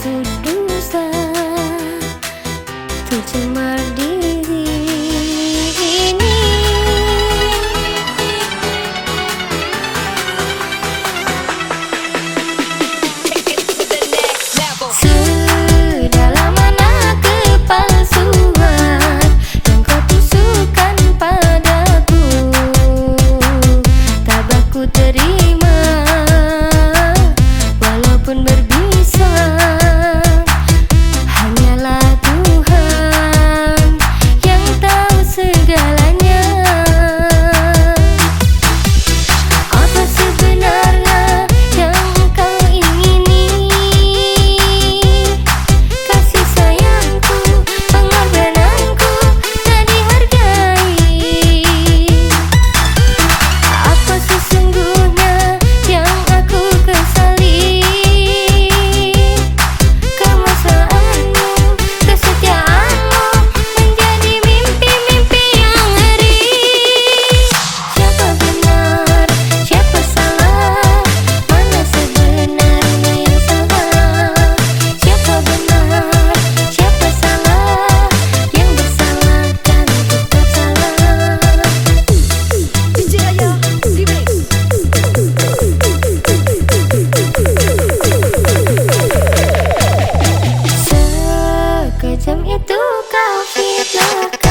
Dihasut like